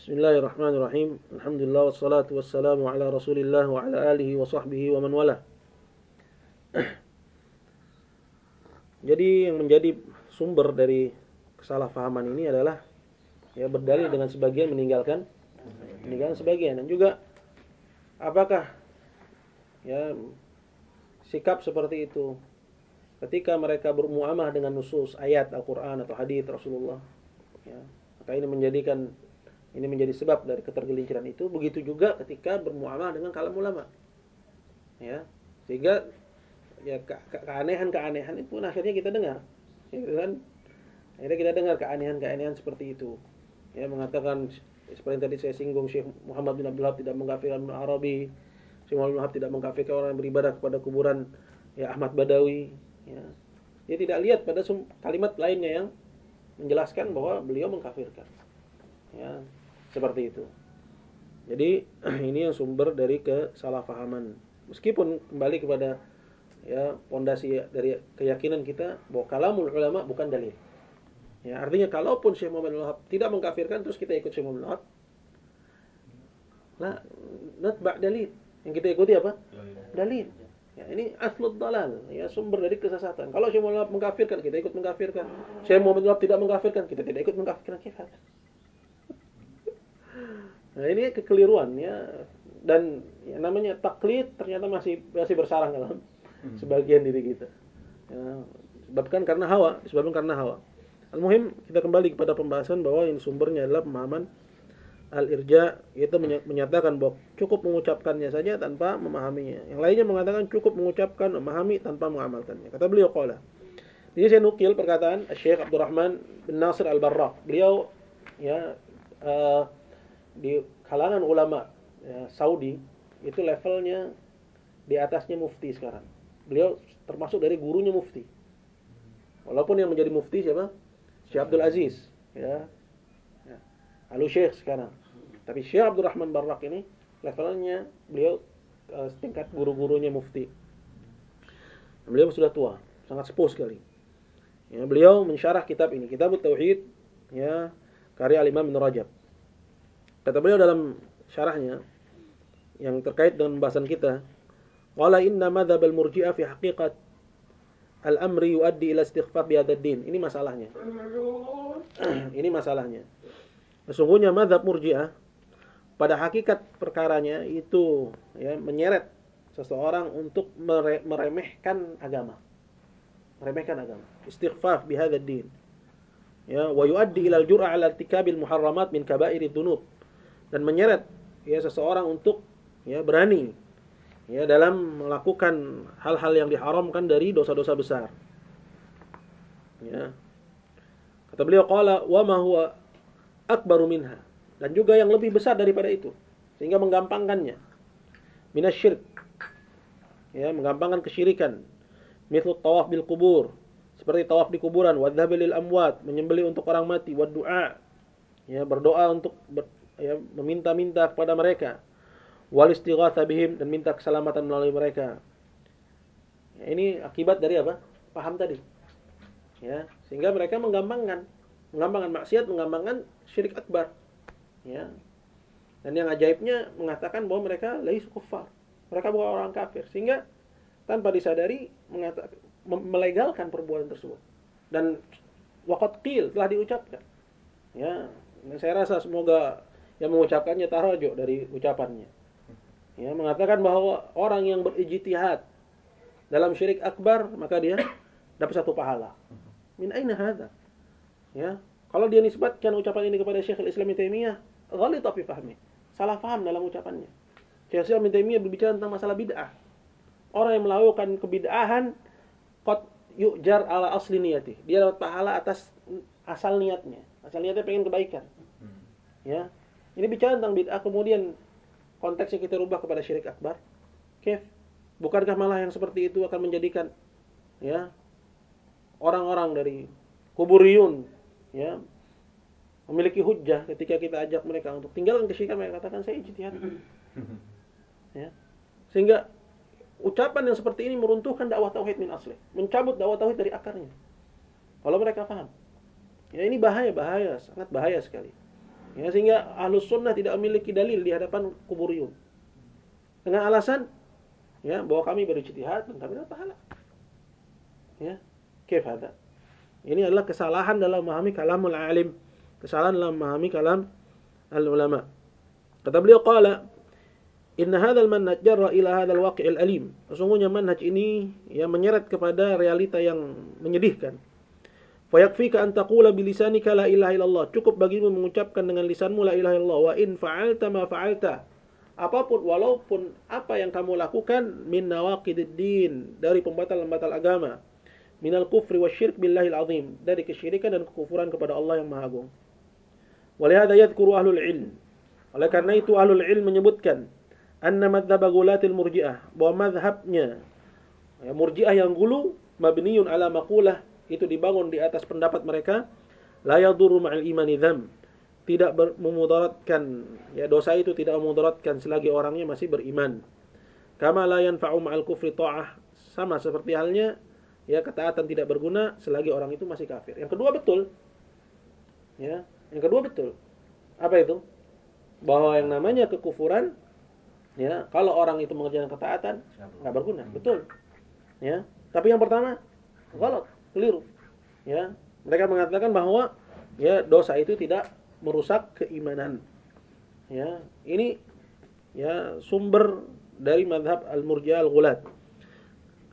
Bismillahirrahmanirrahim. Alhamdulillah wassalatu wassalamu ala Rasulillah wa ala alihi wa sahbihi wa man wala. Jadi yang menjadi sumber dari kesalahpahaman ini adalah ya berdalil dengan sebagian meninggalkan meninggalkan sebagian dan juga apakah ya sikap seperti itu ketika mereka bermuamalah dengan nusus ayat Al-Qur'an atau hadis Rasulullah ya maka ini menjadikan ini menjadi sebab dari ketergelinciran itu begitu juga ketika bermuamalah dengan kalam ulama. Ya sehingga ya keanehan-keanehan itu akhirnya kita dengar. Ya kan? Akhirnya kita dengar keanehan-keanehan seperti itu. Ya mengatakan seperti tadi saya singgung Syekh Muhammad bin Abdul tidak mengkafirkan Arabi Syekh Muhammad bin tidak mengkafirkan orang yang beribadah kepada kuburan ya Ahmad Badawi ya. Dia tidak lihat pada kalimat lainnya yang menjelaskan bahwa beliau mengkafirkan. Ya seperti itu jadi ini yang sumber dari kesalahpahaman meskipun kembali kepada ya pondasi dari keyakinan kita bahwa kalamul ulama bukan dalil. Ya, artinya kalaupun Syekh Muhammad al tidak mengkafirkan terus kita ikut Syekh Muhammad al Nah, natba' dalil. Yang kita ikuti apa? Dalil. Ya, ini aslud dalal, ya sumber dari kesesatan. Kalau Syekh Muhammad mengkafirkan, kita ikut mengkafirkan. Syekh Muhammad tidak mengkafirkan, kita tidak ikut mengkafirkan kafir. Nah, ini kekeliruan ya dan ya, namanya taklid ternyata masih masih bersarang dalam Hmm. sebagian diri kita. Ya, sebabkan karena hawa, disebabkan karena hawa. Al-muhim kita kembali kepada pembahasan bahwa ini sumbernya adalah pemahaman al-irja itu menyatakan bahwa cukup mengucapkannya saja tanpa memahaminya. Yang lainnya mengatakan cukup mengucapkan, memahami tanpa mengamalkannya. Kata beliau qala. Ini saya nukil perkataan Syekh Abdurrahman bin Nasir Al-Barraq. Beliau ya uh, di kalangan ulama ya, Saudi itu levelnya di atasnya mufti sekarang beliau termasuk dari gurunya mufti. Walaupun yang menjadi mufti siapa? Syekh Abdul Aziz, ya. ya. Lalu Syekh sekarang. Tapi Syekh Abdul Rahman Barak ini levelnya beliau uh, tingkat guru-gurunya mufti. Beliau sudah tua, sangat sepuh sekali. Ya, beliau mensyarah kitab ini, Kitab Tauhid, ya, karya Imam Ibn Rajab. Kata beliau dalam syarahnya yang terkait dengan pembahasan kita, Qala inna madhab al-murji'ah fi haqiqat al-amri yuaddi ila istighfar bi din. Ini masalahnya. Ini masalahnya. Sesungguhnya madhab murji'ah pada hakikat perkaranya itu ya menyeret seseorang untuk meremehkan agama. Meremehkan agama. Istighfar bi din. Ya, wa yuaddi ila al-jur'a ala irtikabil muharramat min kaba'iri dzunub. Dan menyeret ya seseorang untuk ya berani ya dalam melakukan hal-hal yang diharamkan dari dosa-dosa besar. Ya. Kata beliau qala wa ma huwa akbaru minha dan juga yang lebih besar daripada itu sehingga menggampangkannya. Minasyirk. Ya, menggampangkan kesyirikan. Mithlu tawaf bil kubur, seperti tawaf di kuburan, wa lil amwat, menyembelih untuk orang mati, wa du'a. Ya, berdoa untuk ya, meminta-minta kepada mereka wal istighatha bihim dan minta keselamatan melalui mereka. Ini akibat dari apa? Paham tadi. Ya, sehingga mereka menggampangkan, menggampangkan maksiat, menggampangkan syirik akbar. Ya. Dan yang ajaibnya mengatakan bahwa mereka laisu kufar. Mereka bukan orang kafir. Sehingga tanpa disadari mengatakan melegalkan perbuatan tersebut. Dan waqat qil telah diucapkan. Ya, saya rasa semoga yang mengucapkannya tarajuk dari ucapannya ya, mengatakan bahwa orang yang berijtihad dalam syirik akbar maka dia dapat satu pahala. Min aina hadza? Ya, kalau dia nisbatkan ucapan ini kepada Syekhul Islam Taimiyah, ghalita fi fahmi. Salah paham dalam ucapannya. Syekh Islam Taimiyah berbicara tentang masalah bid'ah. Orang yang melakukan kebid'ahan qad yujar ala asli niyati. Dia dapat pahala atas asal niatnya. Asal niatnya pengen kebaikan. Ya. Ini bicara tentang bid'ah kemudian konteksnya kita rubah kepada syirik akbar? Kef? Bukankah malah yang seperti itu akan menjadikan ya orang-orang dari kuburiyun ya memiliki hujah ketika kita ajak mereka untuk tinggalkan kesyirikan mereka katakan saya ijtihad. ya. Sehingga ucapan yang seperti ini meruntuhkan dakwah tauhid min asli, mencabut dakwah tauhid dari akarnya. Kalau mereka paham. Ya ini bahaya, bahaya, sangat bahaya sekali. Ya, sehingga ahlus sunnah tidak memiliki dalil di hadapan kuburiyun. Dengan alasan ya bahwa kami berijtihad dan kami dapat pahala. Ya, kif. Ini adalah kesalahan dalam memahami kalamul alim, kesalahan dalam memahami kalam al ulama. Kata beliau qala Inna hadzal manhaj jarra ila hadzal waqi'il alim. Sesungguhnya manhaj ini yang menyeret kepada realita yang menyedihkan. Fayakfika an taqula bilisanika la ilaha illallah. Cukup bagimu mengucapkan dengan lisanmu la ilaha illallah wa in fa'alta ma fa'alta. Apa pun walaupun apa yang kamu lakukan min nawaqidid din dari pembatal-pembatal agama. Minal kufri wa syirk billahil azim. Dari kesyirikan dan kekufuran kepada Allah yang Maha Agung. Walihada yadhkuru ahlul ilm. Oleh karena itu ahlul ilm menyebutkan anna madhhab gulatil murji'ah bahwa madhabnya ya, murji'ah yang gulu mabniun ala maqulah itu dibangun di atas pendapat mereka. La yadurru ma'al imani dzam tidak memudaratkan ya dosa itu tidak memudaratkan selagi orangnya masih beriman. Kama la yanfa'u ma'al kufri ta'ah. Sama seperti halnya ya ketaatan tidak berguna selagi orang itu masih kafir. Yang kedua betul. Ya yang kedua betul. Apa itu? Bahwa yang namanya kekufuran ya kalau orang itu mengerjakan ketaatan nggak berguna. Betul. Ya tapi yang pertama galat keliru ya mereka mengatakan bahwa ya dosa itu tidak merusak keimanan ya ini ya sumber dari madhab al-murji'ah al-ghulat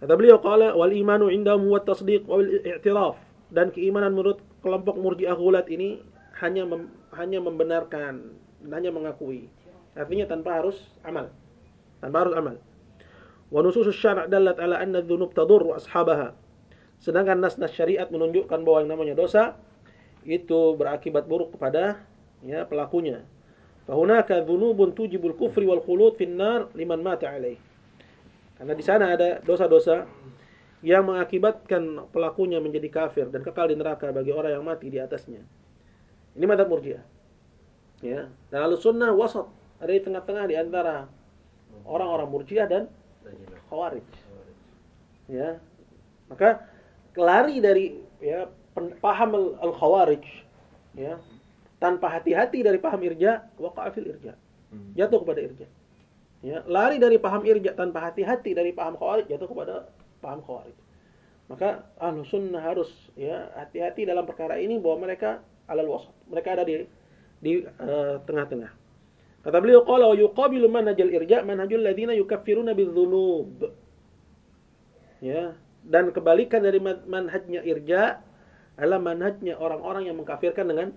kata beliau qala wal imanu indahum wa tasdiq wal i'tiraf dan keimanan menurut kelompok murji'ah ghulat ini hanya mem, hanya membenarkan hanya mengakui Artinya tanpa harus amal. Tanpa harus amal. Wa nususus syara' dallat ala anna dzunub tadur ashabaha. Sedangkan nas-nas syariat menunjukkan bahwa yang namanya dosa itu berakibat buruk kepada ya pelakunya. Fahunaka dzunubun tujibul kufri wal khulud finnar liman mata alaih. Karena di sana ada dosa-dosa yang mengakibatkan pelakunya menjadi kafir dan kekal di neraka bagi orang yang mati di atasnya. Ini madzhab Murji'ah. Ya, dan Ahlus Sunnah wasat ada di tengah-tengah di antara orang-orang Murji'ah dan Khawarij. Ya. Maka lari dari ya paham al-Khawarij ya tanpa hati-hati dari paham irja waqa'a fil irja. Jatuh kepada irja. Ya, lari dari paham irja tanpa hati-hati dari paham khawarij jatuh kepada paham khawarij. Maka ahlu sunnah harus ya hati-hati dalam perkara ini bahwa mereka alal wasat. Mereka ada di di uh, tengah-tengah. Kata beliau qala wa yuqabilu manhajal irja' manhajul ladzina yukaffiruna bidzunub. Ya, dan kebalikan dari manhajnya irja adalah manhajnya orang-orang yang mengkafirkan dengan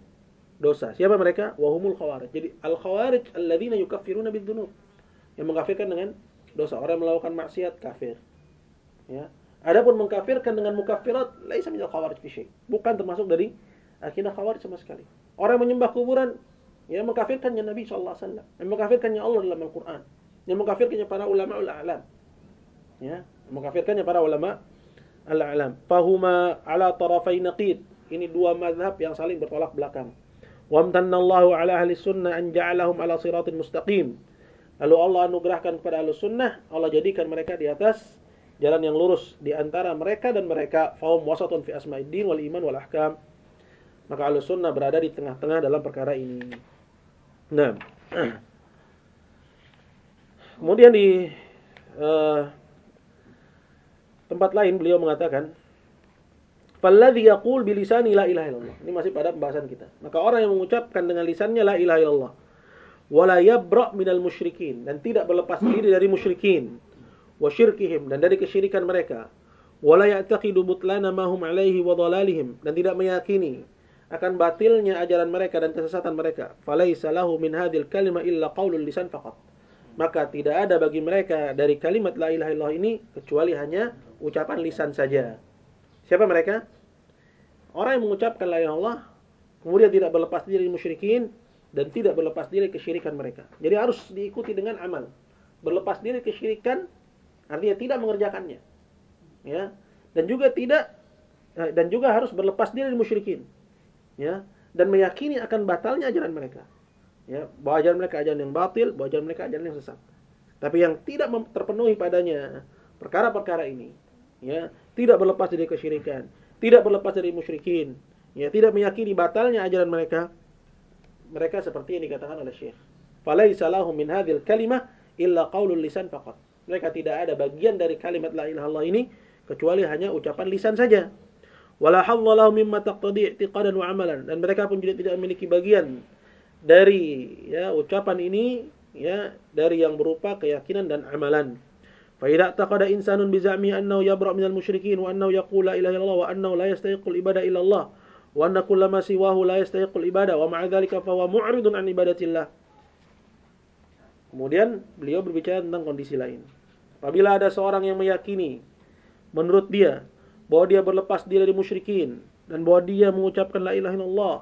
dosa. Siapa mereka? Wahumul khawarij. Jadi al khawarij alladzina yukaffiruna bidzunub. Yang mengkafirkan dengan dosa. Orang yang melakukan maksiat kafir. Ya. Adapun mengkafirkan dengan mukaffirat laisa minal khawarij fi Bukan termasuk dari akidah khawarij sama sekali. Orang yang menyembah kuburan yang mengkafirkannya Nabi sallallahu alaihi wasallam, yang mengkafirkannya Allah dalam Al-Qur'an, yang mengkafirkannya para ulama al-a'lam. Ya, mengkafirkannya para ulama al-a'lam. Fahuma ala tarafai naqid. Ini dua mazhab yang saling bertolak belakang. Wa amtannallahu ala ahli sunnah an ja'alahum ala siratin mustaqim. Lalu Allah anugerahkan kepada ahli sunnah, Allah jadikan mereka di atas jalan yang lurus di antara mereka dan mereka faum wasatun fi asma'iddin wal iman wal ahkam. Maka ahli sunnah berada di tengah-tengah dalam perkara ini. Nah. Kemudian di uh, tempat lain beliau mengatakan, "Falladzi yaqul bilisani la ilaha illallah." Ini masih pada pembahasan kita. Maka orang yang mengucapkan dengan lisannya la ilaha illallah wala yabra' minal musyrikin dan tidak berlepas diri dari musyrikin wa syirkihim dan dari kesyirikan mereka wala ya'taqidu butlana ma hum alaihi wa dhalalihim dan tidak meyakini akan batilnya ajaran mereka dan kesesatan mereka. Falaisa lahu min hadhil kalima illa qaulul lisan faqat. Maka tidak ada bagi mereka dari kalimat la ilaha illallah ini kecuali hanya ucapan lisan saja. Siapa mereka? Orang yang mengucapkan la ilaha illallah kemudian tidak berlepas diri musyrikin dan tidak berlepas diri kesyirikan mereka. Jadi harus diikuti dengan amal. Berlepas diri kesyirikan artinya tidak mengerjakannya. Ya. Dan juga tidak eh, dan juga harus berlepas diri musyrikin ya dan meyakini akan batalnya ajaran mereka ya bahwa ajaran mereka ajaran yang batil bahwa ajaran mereka ajaran yang sesat tapi yang tidak terpenuhi padanya perkara-perkara ini ya tidak berlepas dari kesyirikan tidak berlepas dari musyrikin ya tidak meyakini batalnya ajaran mereka mereka seperti yang dikatakan oleh Syekh. Falaisa lahum min hadhil kalimah illa qaulul lisan faqat. Mereka tidak ada bagian dari kalimat la ilaha illallah ini kecuali hanya ucapan lisan saja. Wala hadza lahum mimma taqtadi i'tiqadan wa amalan dan mereka pun juga tidak memiliki bagian dari ya ucapan ini ya dari yang berupa keyakinan dan amalan. Fa idza taqada insanun bi za'mi annahu yabra' minal musyrikin wa annahu yaqulu la ilaha illallah wa annahu la yastahiqqul ibada illa wa anna kullama siwahu la yastahiqqul ibada wa ma'a dzalika fa huwa mu'ridun an ibadatillah. Kemudian beliau berbicara tentang kondisi lain. Apabila ada seorang yang meyakini menurut dia bahwa dia berlepas diri dari musyrikin dan bahwa dia mengucapkan la ilaha illallah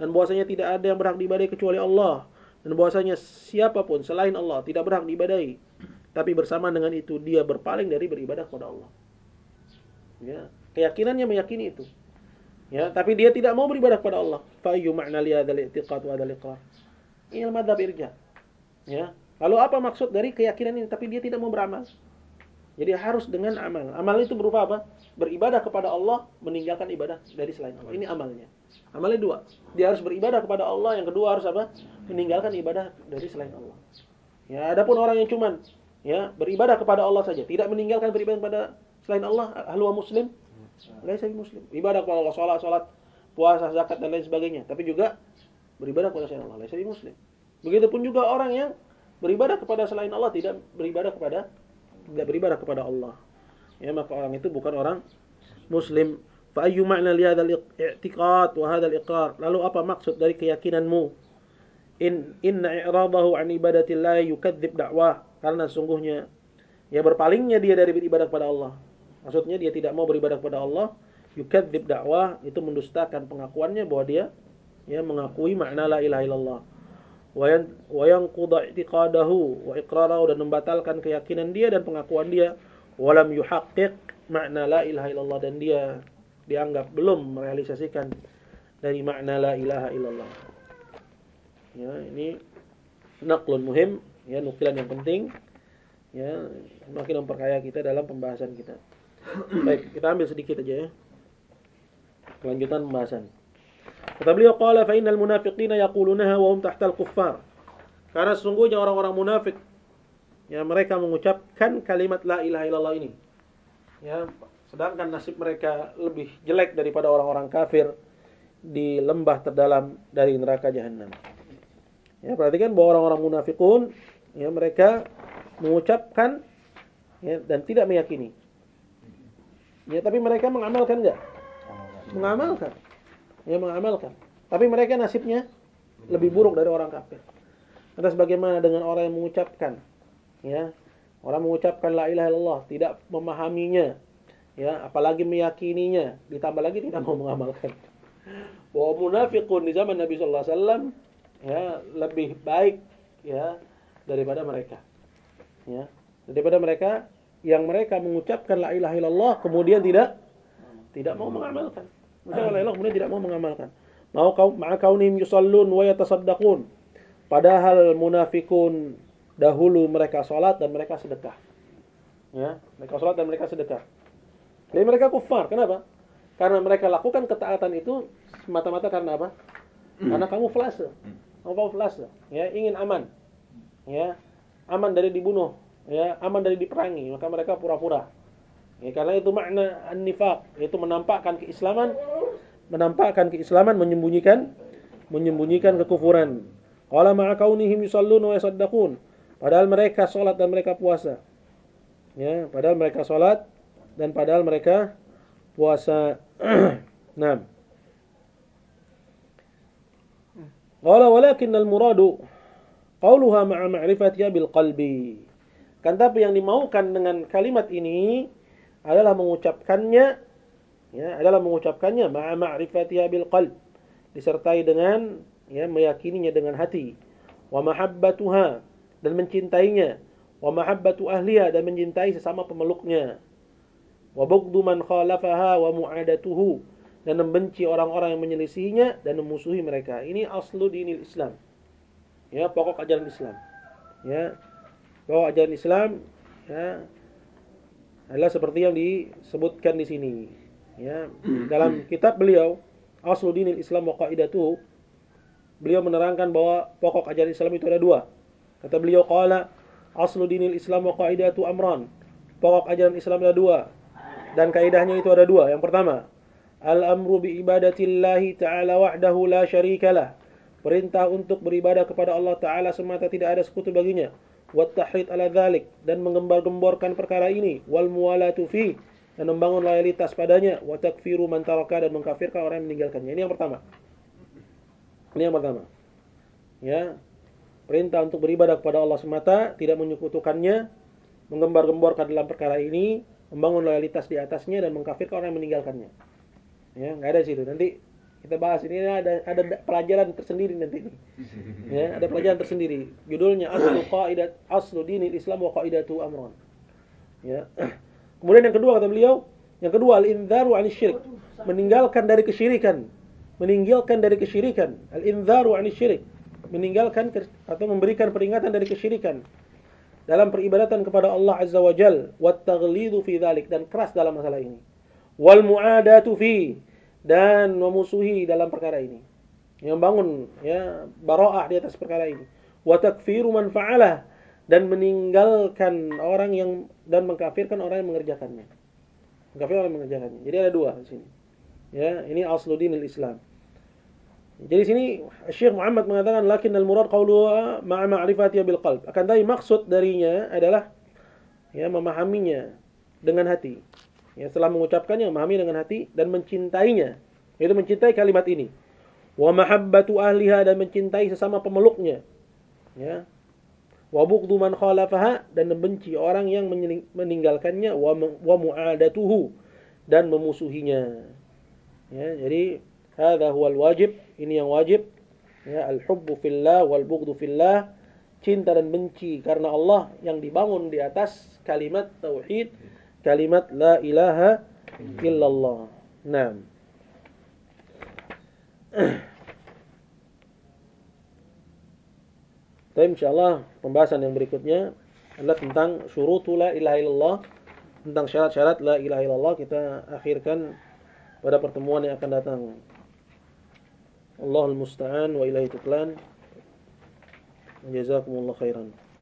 dan bahwasanya tidak ada yang berhak diibadai kecuali Allah. Dan bahwasanya siapa pun selain Allah tidak berhak diibadai. Tapi bersama dengan itu dia berpaling dari beribadah kepada Allah. Ya keyakinannya meyakini itu. Ya tapi dia tidak mau beribadah kepada Allah. Fa ayyu ma'na li hadzal i'tiqad iqrar. Ini madhab irja. Ya lalu apa maksud dari keyakinan ini? Tapi dia tidak mau beramal. Jadi harus dengan amal. Amal itu berupa apa? Beribadah kepada Allah meninggalkan ibadah dari selain Allah. Ini amalnya amalnya dua dia harus beribadah kepada Allah yang kedua harus apa meninggalkan ibadah dari selain Allah. Ya, adapun orang yang cuman ya beribadah kepada Allah saja, tidak meninggalkan beribadah kepada selain Allah, ahlu muslim, laisa muslim. Ibadah kepada Allah, salat, puasa, zakat dan lain sebagainya, tapi juga beribadah kepada selain Allah, laisa muslim. Begitupun juga orang yang beribadah kepada selain Allah tidak beribadah kepada tidak beribadah kepada Allah. Ya, maka orang itu bukan orang muslim. Fa ayyu ma'na li hadzal i'tiqad wa hadzal iqrar? Lalu apa maksud dari keyakinanmu in inna i'radahu an ibadatillah yukadzib dakwah karena sungguhnya ya berpalingnya dia dari beribadah kepada Allah. Maksudnya dia tidak mau beribadah kepada Allah, yukadzib dakwah itu mendustakan pengakuannya bahwa dia ya mengakui makna la ilaha illallah. Wa yanqudha i'tiqadahu wa iqrarahu dan membatalkan keyakinan dia dan pengakuan dia walam yuhaqqiq makna la ilaha illallah dan dia dianggap belum merealisasikan dari makna la ilaha illallah. Ya, ini naklun muhim, ya nukilan yang penting, ya semakin memperkaya kita dalam pembahasan kita. Baik, kita ambil sedikit aja ya. Kelanjutan pembahasan. Kata beliau qala fa innal munafiqina yaqulunaha wa hum tahtal kuffar. Karena sesungguhnya orang-orang munafik ya mereka mengucapkan kalimat la ilaha illallah ini. Ya, sedangkan nasib mereka lebih jelek daripada orang-orang kafir di lembah terdalam dari neraka jahanam. Ya, perhatikan bahwa orang-orang munafikun ya mereka mengucapkan ya, dan tidak meyakini. Ya, tapi mereka mengamalkan enggak? Mengamalkan. Ya, mengamalkan. Tapi mereka nasibnya lebih buruk dari orang kafir. Atas bagaimana dengan orang yang mengucapkan ya, orang mengucapkan la ilaha illallah, tidak memahaminya, ya, apalagi meyakininya, ditambah lagi tidak mau mengamalkan. Bahwa munafikun di zaman Nabi sallallahu alaihi wasallam ya lebih baik ya daripada mereka. Ya daripada mereka yang mereka mengucapkan la ilaha illallah kemudian tidak tidak mau mengamalkan. Mengucapkan la ilaha kemudian tidak mau mengamalkan. Mau kau ma'a kaunihim yusallun wa yatasaddaqun. Padahal munafikun dahulu mereka salat dan mereka sedekah. Ya mereka salat dan mereka sedekah jadi mereka kufar. Kenapa? Karena mereka lakukan ketaatan itu semata-mata karena apa? Karena kamu flase flas ya ingin aman. Ya aman dari dibunuh. Ya aman dari diperangi. Maka mereka pura-pura. Ya karena itu makna an-nifaq. Yaitu menampakkan keislaman menampakkan keislaman menyembunyikan menyembunyikan kekufuran. Qala ma'a yusalluna wa yasaddaqun. Padahal mereka salat dan mereka puasa. Ya padahal mereka salat dan padahal mereka puasa. Nah Qala walakin al-muradu qauluha ma'a ma'rifatiha bil qalbi. Kan tapi yang dimaukan dengan kalimat ini adalah mengucapkannya ya, adalah mengucapkannya ma'a ma'rifatiha bil qalb. Disertai dengan ya meyakininya dengan hati. Wa mahabbatuha dan mencintainya. Wa mahabbatu ahliha dan mencintai sesama pemeluknya wa bughdu man khalafaha wa mu'adatuhu dan membenci orang-orang yang menyelisihinya dan memusuhi mereka. Ini aslu dinil Islam. Ya, pokok ajaran Islam. Ya. Pokok ajaran Islam ya adalah seperti yang disebutkan di sini. Ya, dalam kitab beliau Aslu dinil Islam wa qaidatuhu beliau menerangkan bahwa pokok ajaran Islam itu ada dua. Kata beliau qala aslu dinil Islam wa qaidatu amran. Pokok ajaran Islam ada dua dan kaidahnya itu ada dua. Yang pertama, al-amru bi ibadatillahi ta'ala wahdahu la syarikalah. Perintah untuk beribadah kepada Allah taala semata tidak ada sekutu baginya. Wat ala dzalik dan menggembar-gemborkan perkara ini wal muwalatu fi dan membangun loyalitas padanya wa takfiru man taraka dan mengkafirkan orang yang meninggalkannya. Ini yang pertama. Ini yang pertama. Ya. Perintah untuk beribadah kepada Allah semata, tidak menyekutukannya, menggembar-gemborkan dalam perkara ini, membangun loyalitas di atasnya dan mengkafirkan orang yang meninggalkannya. Ya, nggak ada situ. Nanti kita bahas ini ada ada pelajaran tersendiri nanti ini. Ya, ada pelajaran tersendiri. Judulnya Aslu Qaidat Aslu Dinil Islam wa Qaidatu Amran. Ya. Kemudian yang kedua kata beliau, yang kedua al-indharu 'anil syirik, meninggalkan dari kesyirikan meninggalkan dari kesyirikan. Al-inzaru 'anil syirik, meninggalkan atau memberikan peringatan dari kesyirikan dalam peribadatan kepada Allah Azza wa Jal wat taghlidhu fi dhalik dan keras dalam masalah ini. Wal mu'adatu fi dan memusuhi dalam perkara ini. Yang bangun ya bara'ah di atas perkara ini. Wa takfiru man fa'alah dan meninggalkan orang yang dan mengkafirkan orang yang mengerjakannya. Mengkafirkan orang yang mengerjakannya. Jadi ada dua di sini. Ya, ini asludinil Islam. Jadi sini Syekh Muhammad mengatakan lakin al-murad qawluha ma'a ma'rifatiha bil qalb. Akan tapi maksud darinya adalah ya memahaminya dengan hati. Ya setelah mengucapkannya memahami dengan hati dan mencintainya. Itu mencintai kalimat ini. Wa mahabbatu ahliha dan mencintai sesama pemeluknya. Ya. Wa bughdu man khalafaha dan membenci orang yang meninggalkannya wa mu'adatuhu dan memusuhinya. Ya, jadi Hada huwal wajib, ini yang wajib. Ya, al-hubbu fillah wal bughdu fillah. Cinta dan benci karena Allah yang dibangun di atas kalimat tauhid, kalimat la ilaha illallah. Naam. Tapi insyaallah pembahasan yang berikutnya adalah tentang syurutu la ilaha illallah, tentang syarat-syarat la ilaha illallah kita akhirkan pada pertemuan yang akan datang. الله المستعان وإليه تقلان جزاكم الله خيرا